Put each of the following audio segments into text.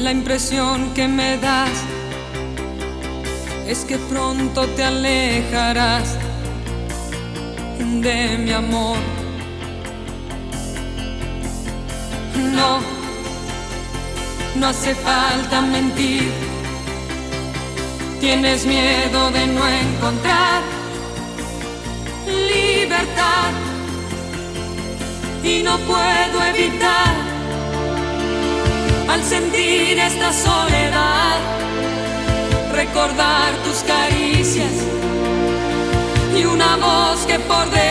La impresión que me das es que pronto te alejarás de mi amor. No, no hace falta mentir. Tienes miedo de no encontrar libertad y no puedo evitar al sentir esta soledad recordar tus caricias y una voz que por dentro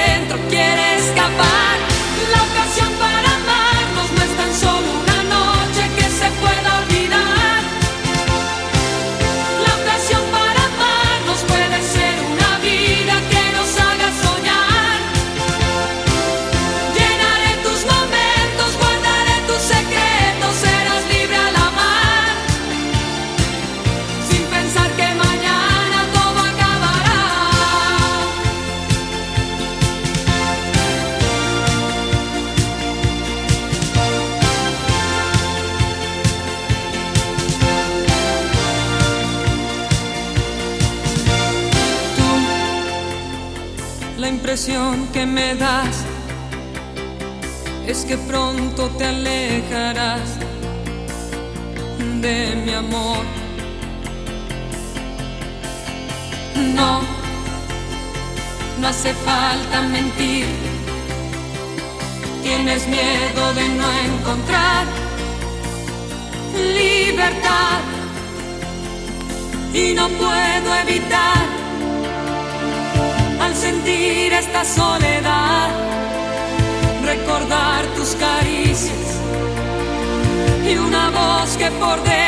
la impresión que me das es que pronto te alejarás de mi amor. No, no hace falta mentir. Tienes miedo de no encontrar libertad y no puedo evitar sentir esta soledad recordar tus caricias y una voz que por dentro